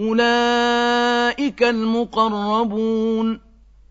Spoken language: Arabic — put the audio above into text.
أولئك المقربون